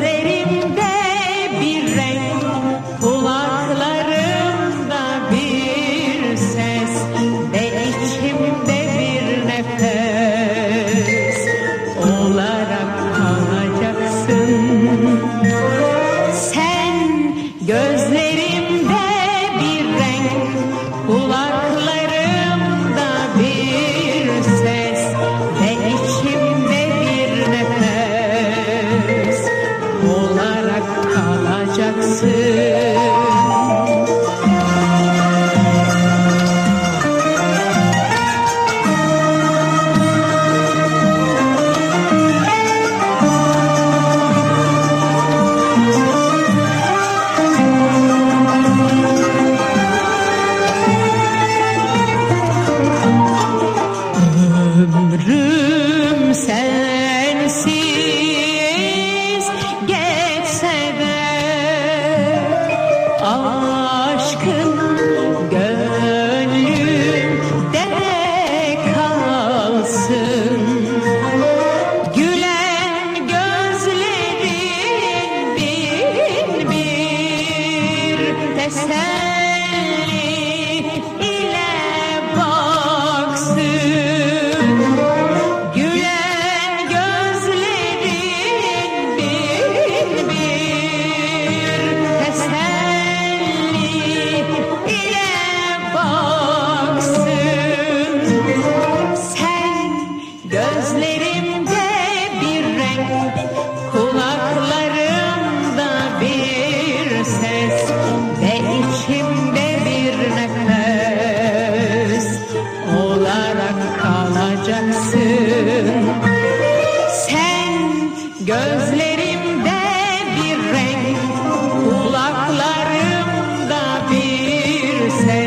Gözlerimde bir renk Ömrüm sensiz geçse de aşkın gönlümde kalsın. Gülen gözlerin bir bir de. Gözlerimde bir renk, kulaklarımda bir ses.